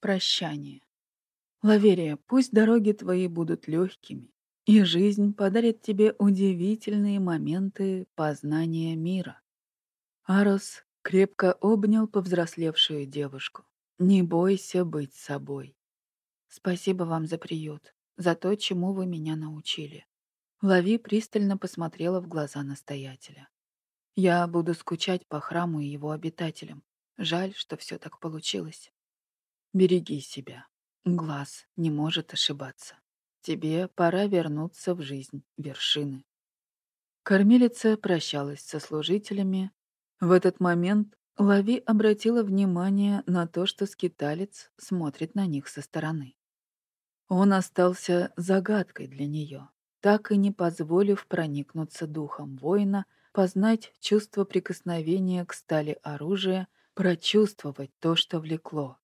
Прощание. Лаверия, пусть дороги твои будут легкими, и жизнь подарит тебе удивительные моменты познания мира. Арос крепко обнял повзрослевшую девушку. Не бойся быть собой. Спасибо вам за приют, за то, чему вы меня научили. Лави пристально посмотрела в глаза настоятеля. Я буду скучать по храму и его обитателям. Жаль, что все так получилось. Береги себя. Глаз не может ошибаться. Тебе пора вернуться в жизнь вершины. Кормилица прощалась со служителями. В этот момент Лави обратила внимание на то, что скиталец смотрит на них со стороны. Он остался загадкой для нее, так и не позволив проникнуться духом воина, познать чувство прикосновения к стали оружия, прочувствовать то, что влекло.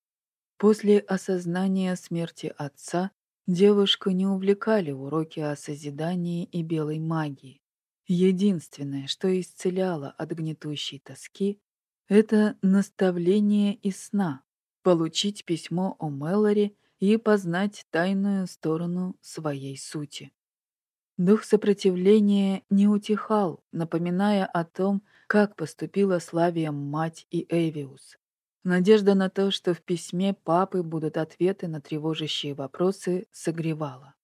После осознания смерти отца Девушку не увлекали уроки о созидании и белой магии. Единственное, что исцеляло от гнетущей тоски, это наставление из сна, получить письмо о Мэлори и познать тайную сторону своей сути. Дух сопротивления не утихал, напоминая о том, как поступила Славия мать и Эвиус. Надежда на то, что в письме папы будут ответы на тревожащие вопросы, согревала.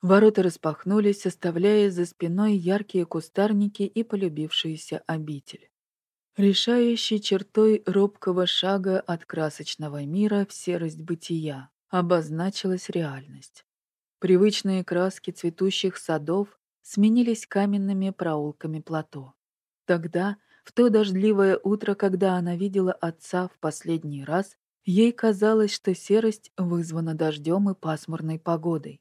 Ворота распахнулись, оставляя за спиной яркие кустарники и полюбившуюся обитель. Решающей чертой робкого шага от красочного мира в серость бытия обозначилась реальность. Привычные краски цветущих садов сменились каменными проулками плато. Тогда в то дождливое утро, когда она видела отца в последний раз, ей казалось, что серость вызвана дождем и пасмурной погодой.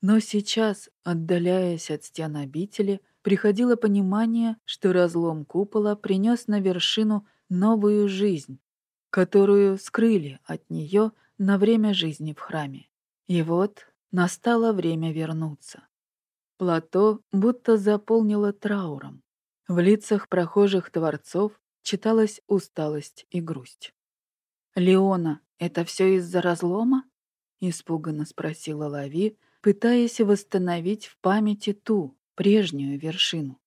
Но сейчас, отдаляясь от стен обители, приходило понимание, что разлом купола принес на вершину новую жизнь, которую скрыли от нее на время жизни в храме. И вот настало время вернуться. Плато будто заполнило трауром. В лицах прохожих творцов читалась усталость и грусть. «Леона, это все из-за разлома?» — испуганно спросила Лави, пытаясь восстановить в памяти ту, прежнюю вершину.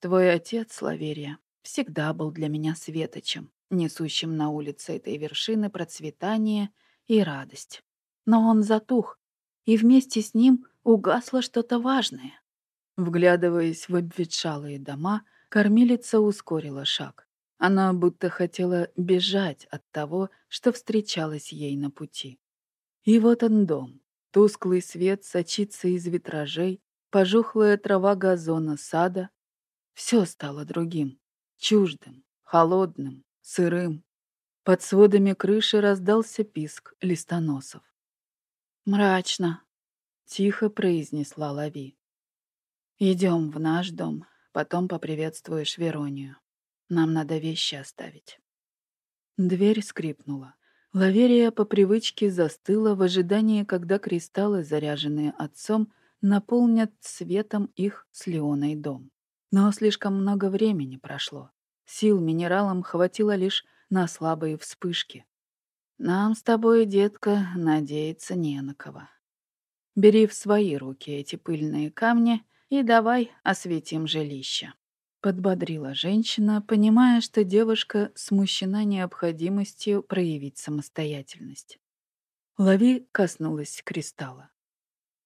«Твой отец, Лаверия, всегда был для меня светочем, несущим на улице этой вершины процветание и радость. Но он затух, и вместе с ним угасло что-то важное. Вглядываясь в обветшалые дома, кормилица ускорила шаг. Она будто хотела бежать от того, что встречалось ей на пути. И вот он дом. Тусклый свет сочится из витражей, пожухлая трава газона сада. Все стало другим, чуждым, холодным, сырым. Под сводами крыши раздался писк листоносов. «Мрачно», — тихо произнесла Лави. Идем в наш дом, потом поприветствуешь Веронию. Нам надо вещи оставить». Дверь скрипнула. Лаверия по привычке застыла в ожидании, когда кристаллы, заряженные отцом, наполнят светом их с Леоной дом. Но слишком много времени прошло. Сил минералам хватило лишь на слабые вспышки. Нам с тобой, детка, надеяться не на кого. Бери в свои руки эти пыльные камни — и давай осветим жилище», — подбодрила женщина, понимая, что девушка смущена необходимостью проявить самостоятельность. Лави коснулась кристалла.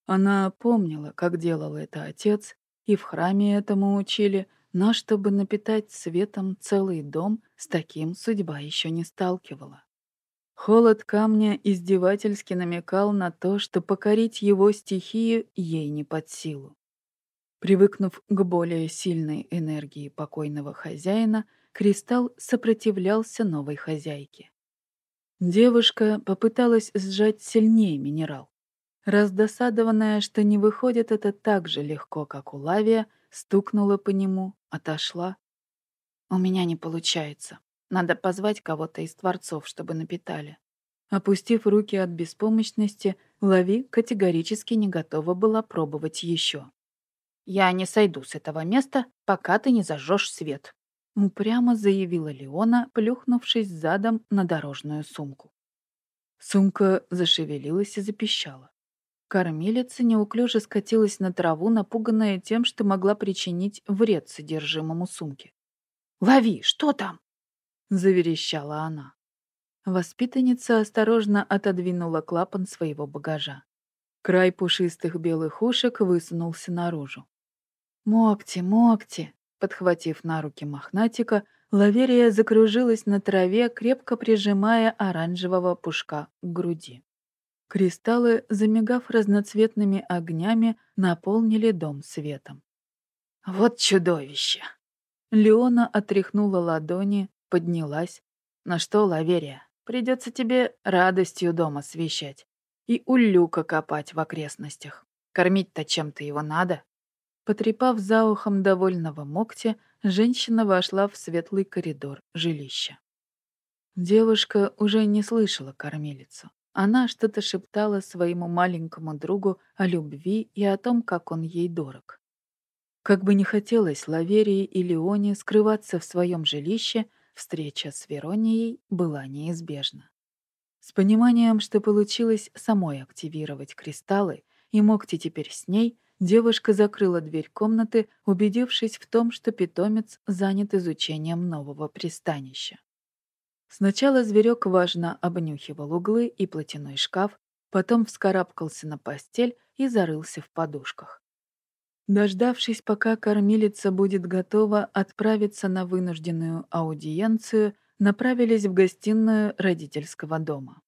Она помнила, как делал это отец, и в храме этому учили, но чтобы напитать светом целый дом, с таким судьба еще не сталкивала. Холод камня издевательски намекал на то, что покорить его стихию ей не под силу. Привыкнув к более сильной энергии покойного хозяина, кристалл сопротивлялся новой хозяйке. Девушка попыталась сжать сильнее минерал. Раздосадованная, что не выходит это так же легко, как у Лавия, стукнула по нему, отошла. «У меня не получается. Надо позвать кого-то из творцов, чтобы напитали». Опустив руки от беспомощности, Лави категорически не готова была пробовать еще. «Я не сойду с этого места, пока ты не зажжешь свет», — упрямо заявила Леона, плюхнувшись задом на дорожную сумку. Сумка зашевелилась и запищала. Кормилица неуклюже скатилась на траву, напуганная тем, что могла причинить вред содержимому сумки. «Лови, что там?» — заверещала она. Воспитанница осторожно отодвинула клапан своего багажа. Край пушистых белых ушек высунулся наружу. «Мокти, мокти!» Подхватив на руки мохнатика, Лаверия закружилась на траве, крепко прижимая оранжевого пушка к груди. Кристаллы, замигав разноцветными огнями, наполнили дом светом. «Вот чудовище!» Леона отряхнула ладони, поднялась. «На что, Лаверия, придется тебе радостью дома освещать и у люка копать в окрестностях. Кормить-то чем-то его надо». Потрепав за ухом довольного Мокти, женщина вошла в светлый коридор жилища. Девушка уже не слышала кормилицу. Она что-то шептала своему маленькому другу о любви и о том, как он ей дорог. Как бы не хотелось Лаверии и Леоне скрываться в своем жилище, встреча с Веронией была неизбежна. С пониманием, что получилось самой активировать кристаллы, и Мокти теперь с ней, девушка закрыла дверь комнаты, убедившись в том, что питомец занят изучением нового пристанища. Сначала зверек важно обнюхивал углы и платяной шкаф, потом вскарабкался на постель и зарылся в подушках. Дождавшись, пока кормилица будет готова отправиться на вынужденную аудиенцию, направились в гостиную родительского дома.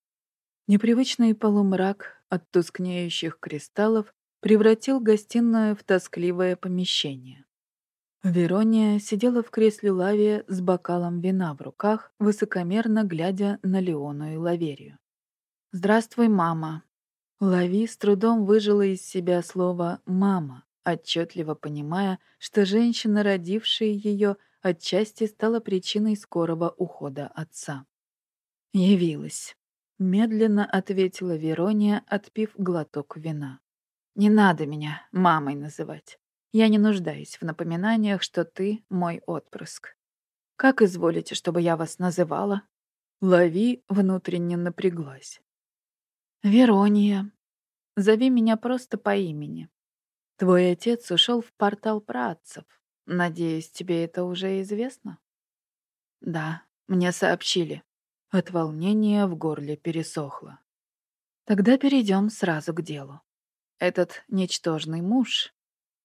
Непривычный полумрак от тускнеющих кристаллов превратил гостиную в тоскливое помещение. Верония сидела в кресле Лавия с бокалом вина в руках, высокомерно глядя на Леону и Лаверию. «Здравствуй, мама!» Лави с трудом выжила из себя слово «мама», отчетливо понимая, что женщина, родившая ее, отчасти стала причиной скорого ухода отца. «Явилась», — медленно ответила Верония, отпив глоток вина. «Не надо меня мамой называть. Я не нуждаюсь в напоминаниях, что ты мой отпрыск. Как изволите, чтобы я вас называла?» Лави внутренне напряглась. «Верония. Зови меня просто по имени. Твой отец ушел в портал працев. Надеюсь, тебе это уже известно?» «Да, мне сообщили». От волнения в горле пересохло. «Тогда перейдем сразу к делу. Этот ничтожный муж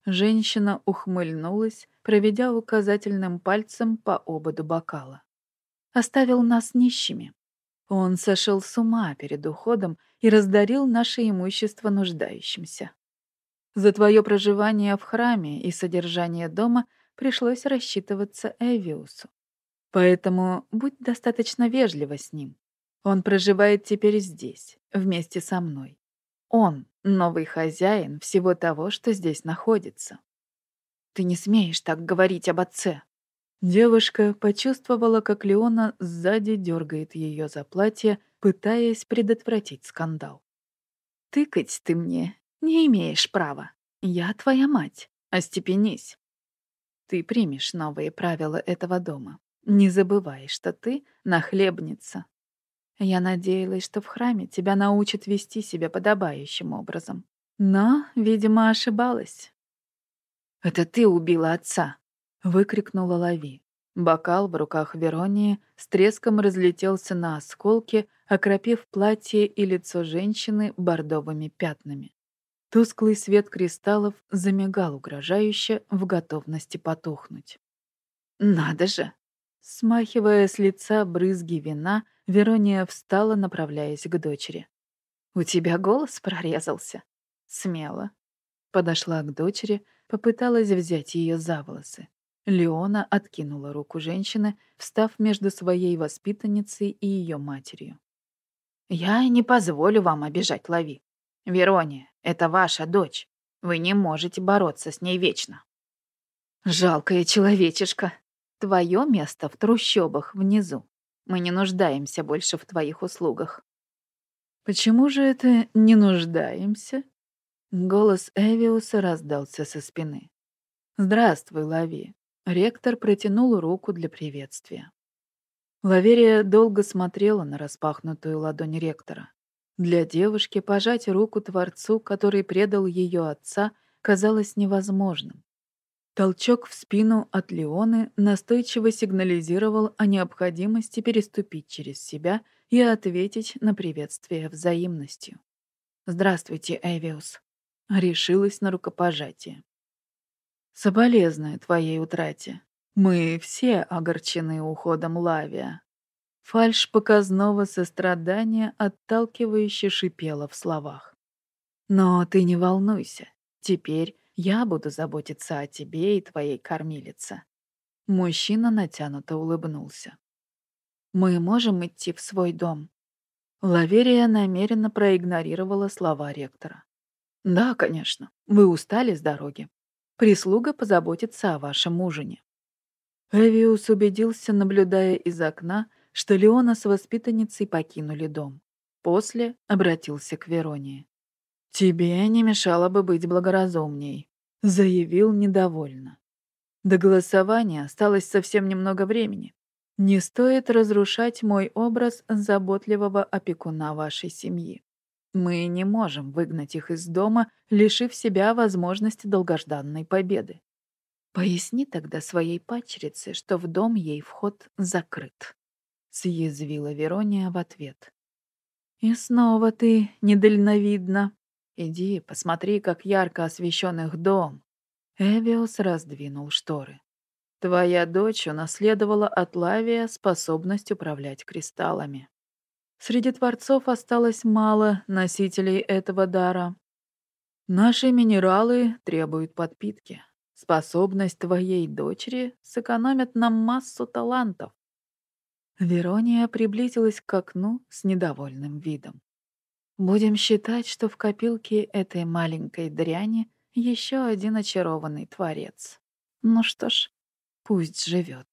Женщина ухмыльнулась, проведя указательным пальцем по ободу бокала. Оставил нас нищими. Он сошел с ума перед уходом и раздарил наше имущество нуждающимся. За твое проживание в храме и содержание дома пришлось рассчитываться Эвиусу. Поэтому будь достаточно вежлива с ним. Он проживает теперь здесь, вместе со мной. Он новый хозяин всего того, что здесь находится. Ты не смеешь так говорить об отце. Девушка почувствовала, как Леона сзади дергает ее за платье, пытаясь предотвратить скандал. «Тыкать ты мне не имеешь права. Я твоя мать. Остепенись. Ты примешь новые правила этого дома. Не забывай, что ты нахлебница, я надеялась, что в храме тебя научат вести себя подобающим образом. Но, видимо, ошибалась. «Это ты убила отца!» — выкрикнула Лави. Бокал в руках Веронии с треском разлетелся на осколки, окропив платье и лицо женщины бордовыми пятнами. Тусклый свет кристаллов замигал угрожающе в готовности потухнуть. «Надо же!» Смахивая с лица брызги вина, Верония встала, направляясь к дочери. «У тебя голос прорезался?» «Смело». Подошла к дочери, попыталась взять ее за волосы. Леона откинула руку женщины, встав между своей воспитанницей и ее матерью. «Я не позволю вам обижать Лави. Верония, это ваша дочь. Вы не можете бороться с ней вечно». «Жалкая человечишка. Твое место в трущобах внизу. Мы не нуждаемся больше в твоих услугах». «Почему же это не нуждаемся?» Голос Эвиуса раздался со спины. «Здравствуй, Лави». Ректор протянул руку для приветствия. Лаверия долго смотрела на распахнутую ладонь ректора. Для девушки пожать руку Творцу, который предал ее отца, казалось невозможным. Толчок в спину от Леоны настойчиво сигнализировал о необходимости переступить через себя и ответить на приветствие взаимностью. «Здравствуйте, Эвиус», — решилась на рукопожатие. «Соболезную твоей утрате. Мы все огорчены уходом Лавия». Фальшь показного сострадания отталкивающе шипела в словах. «Но ты не волнуйся. Теперь я буду заботиться о тебе и твоей кормилице». Мужчина натянуто улыбнулся. «Мы можем идти в свой дом?» Лаверия намеренно проигнорировала слова ректора. «Да, конечно. Вы устали с дороги. Прислуга позаботится о вашем ужине». Эвиус убедился, наблюдая из окна, что Леона с воспитанницей покинули дом. После обратился к Веронии. «Тебе не мешало бы быть благоразумней», — заявил недовольно. До голосования осталось совсем немного времени. Не стоит разрушать мой образ заботливого опекуна вашей семьи. Мы не можем выгнать их из дома, лишив себя возможности долгожданной победы. Поясни тогда своей падчерице, что в дом ей вход закрыт. Съязвила Верония в ответ. И снова ты недальновидна. Иди, посмотри, как ярко освещен их дом. Эвиус раздвинул шторы. Твоя дочь унаследовала от Лавия способность управлять кристаллами. Среди творцов осталось мало носителей этого дара. Наши минералы требуют подпитки. Способность твоей дочери сэкономит нам массу талантов. Верония приблизилась к окну с недовольным видом. Будем считать, что в копилке этой маленькой дряни еще один очарованный творец. Ну что ж, пусть живет.